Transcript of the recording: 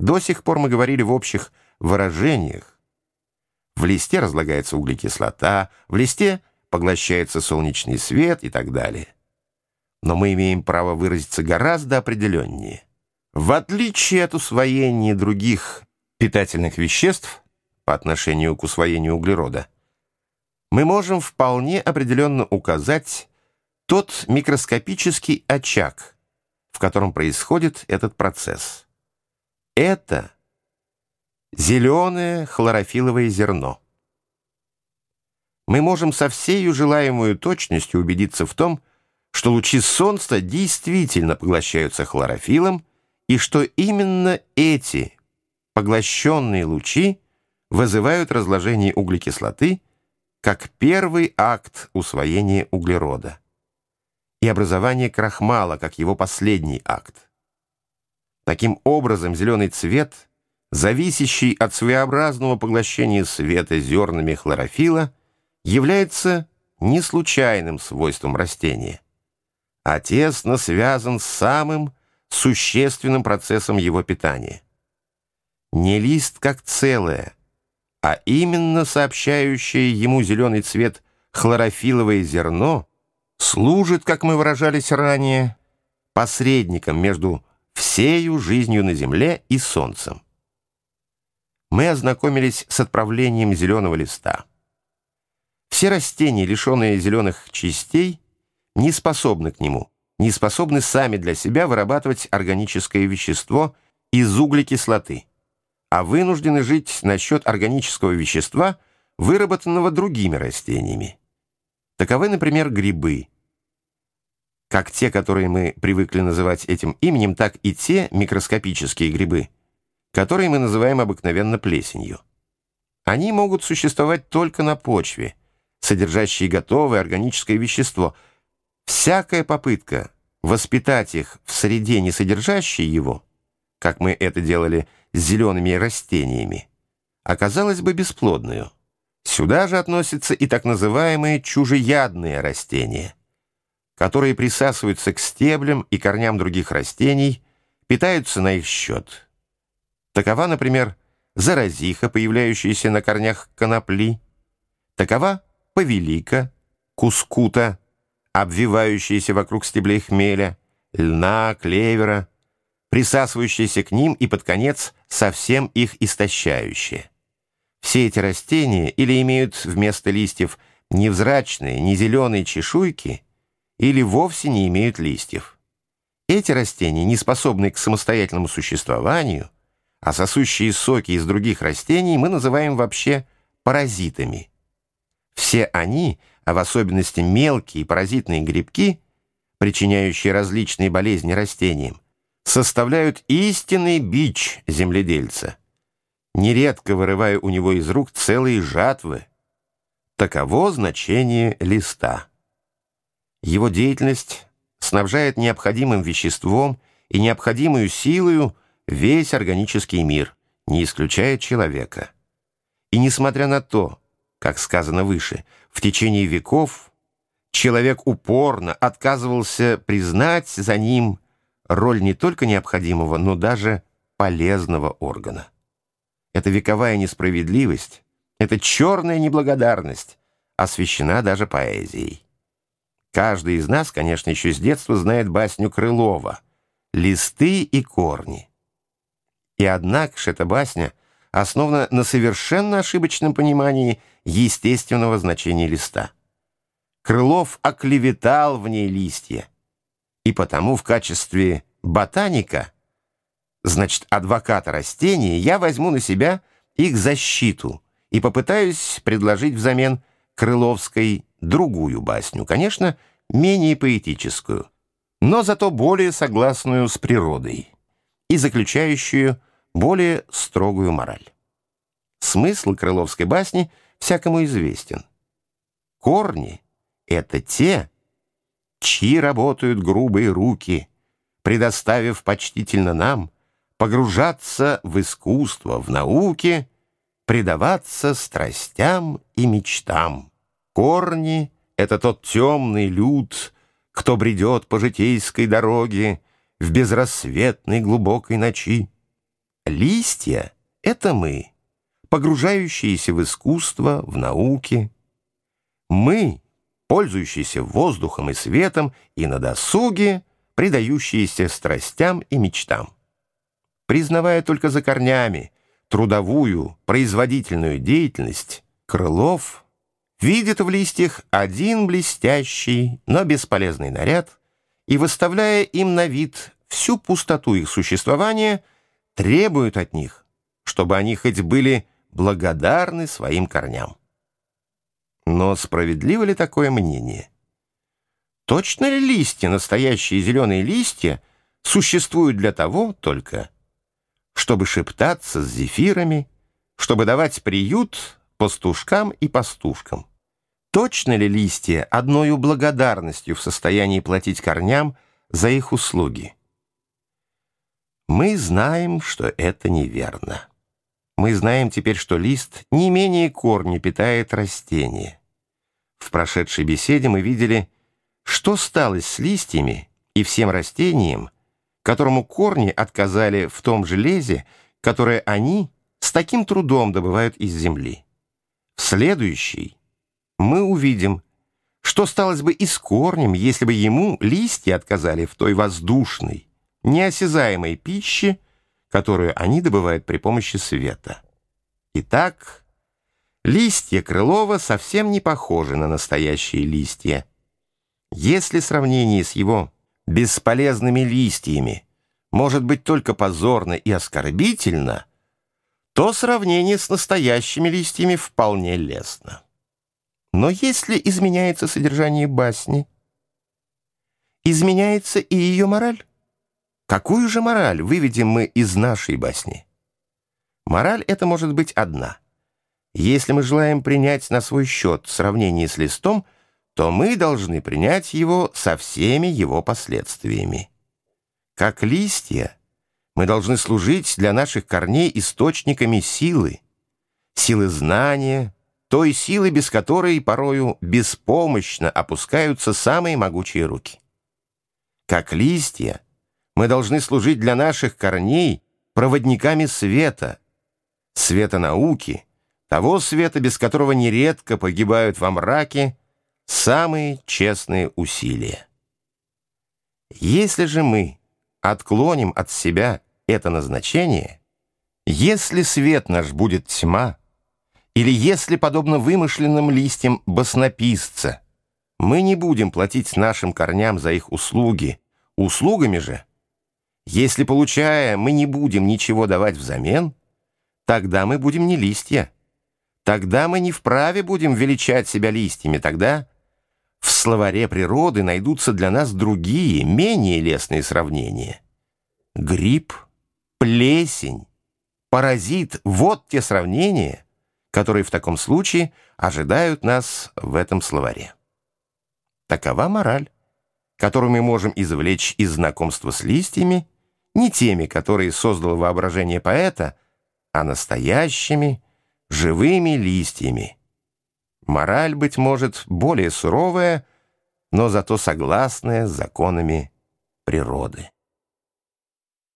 До сих пор мы говорили в общих выражениях. В листе разлагается углекислота, в листе поглощается солнечный свет и так далее. Но мы имеем право выразиться гораздо определеннее. В отличие от усвоения других питательных веществ по отношению к усвоению углерода, мы можем вполне определенно указать тот микроскопический очаг, в котором происходит этот процесс. Это зеленое хлорофиловое зерно. Мы можем со всей желаемой точностью убедиться в том, что лучи солнца действительно поглощаются хлорофилом, и что именно эти поглощенные лучи вызывают разложение углекислоты как первый акт усвоения углерода и образование крахмала как его последний акт. Таким образом, зеленый цвет, зависящий от своеобразного поглощения света зернами хлорофила, является не случайным свойством растения, а тесно связан с самым существенным процессом его питания. Не лист как целое, а именно сообщающее ему зеленый цвет хлорофиловое зерно служит, как мы выражались ранее, посредником между всею жизнью на Земле и Солнцем. Мы ознакомились с отправлением зеленого листа. Все растения, лишенные зеленых частей, не способны к нему, не способны сами для себя вырабатывать органическое вещество из углекислоты, а вынуждены жить на счет органического вещества, выработанного другими растениями. Таковы, например, грибы. Как те, которые мы привыкли называть этим именем, так и те микроскопические грибы, которые мы называем обыкновенно плесенью. Они могут существовать только на почве, содержащей готовое органическое вещество. Всякая попытка воспитать их в среде, не содержащей его, как мы это делали с зелеными растениями, оказалась бы бесплодную. Сюда же относятся и так называемые чужеядные растения, которые присасываются к стеблям и корням других растений, питаются на их счет. Такова, например, заразиха, появляющаяся на корнях конопли. Такова повелика, кускута, обвивающаяся вокруг стеблей хмеля, льна, клевера, присасывающаяся к ним и под конец совсем их истощающая. Все эти растения или имеют вместо листьев невзрачные, не зеленые чешуйки, или вовсе не имеют листьев. Эти растения, не способные к самостоятельному существованию, а сосущие соки из других растений мы называем вообще паразитами. Все они, а в особенности мелкие паразитные грибки, причиняющие различные болезни растениям, составляют истинный бич земледельца нередко вырывая у него из рук целые жатвы. Таково значение листа. Его деятельность снабжает необходимым веществом и необходимую силою весь органический мир, не исключая человека. И несмотря на то, как сказано выше, в течение веков человек упорно отказывался признать за ним роль не только необходимого, но даже полезного органа. Эта вековая несправедливость, эта черная неблагодарность освящена даже поэзией. Каждый из нас, конечно, еще с детства знает басню Крылова «Листы и корни». И однако же эта басня основана на совершенно ошибочном понимании естественного значения листа. Крылов оклеветал в ней листья, и потому в качестве ботаника – значит, адвоката растения, я возьму на себя их защиту и попытаюсь предложить взамен Крыловской другую басню, конечно, менее поэтическую, но зато более согласную с природой и заключающую более строгую мораль. Смысл Крыловской басни всякому известен. Корни — это те, чьи работают грубые руки, предоставив почтительно нам — погружаться в искусство, в науке, предаваться страстям и мечтам. Корни — это тот темный люд, кто бредет по житейской дороге в безрассветной глубокой ночи. Листья — это мы, погружающиеся в искусство, в науки. Мы, пользующиеся воздухом и светом, и на досуге, предающиеся страстям и мечтам. Признавая только за корнями трудовую, производительную деятельность, Крылов видит в листьях один блестящий, но бесполезный наряд и, выставляя им на вид всю пустоту их существования, требует от них, чтобы они хоть были благодарны своим корням. Но справедливо ли такое мнение? Точно ли листья, настоящие зеленые листья, существуют для того только, чтобы шептаться с зефирами, чтобы давать приют пастушкам и пастушкам? Точно ли листья одною благодарностью в состоянии платить корням за их услуги? Мы знаем, что это неверно. Мы знаем теперь, что лист не менее корни питает растение. В прошедшей беседе мы видели, что стало с листьями и всем растением, которому корни отказали в том железе, которое они с таким трудом добывают из земли. В следующий мы увидим, что сталось бы и с корнем, если бы ему листья отказали в той воздушной, неосязаемой пище, которую они добывают при помощи света. Итак, листья Крылова совсем не похожи на настоящие листья. Если сравнение с его бесполезными листьями может быть только позорно и оскорбительно, то сравнение с настоящими листьями вполне лестно. Но если изменяется содержание басни, изменяется и ее мораль. Какую же мораль выведем мы из нашей басни? Мораль это может быть одна. Если мы желаем принять на свой счет сравнение с листом, то мы должны принять его со всеми его последствиями. Как листья, мы должны служить для наших корней источниками силы, силы знания, той силы, без которой порою беспомощно опускаются самые могучие руки. Как листья, мы должны служить для наших корней проводниками света, света науки, того света, без которого нередко погибают во мраке самые честные усилия. Если же мы отклоним от себя это назначение, если свет наш будет тьма, или если, подобно вымышленным листьям баснописца, мы не будем платить нашим корням за их услуги, услугами же – если, получая, мы не будем ничего давать взамен, тогда мы будем не листья. Тогда мы не вправе будем величать себя листьями. Тогда в словаре природы найдутся для нас другие, менее лестные сравнения. Гриб, плесень, паразит — вот те сравнения, которые в таком случае ожидают нас в этом словаре. Такова мораль которую мы можем извлечь из знакомства с листьями, не теми, которые создало воображение поэта, а настоящими, живыми листьями. Мораль, быть может, более суровая, но зато согласная с законами природы.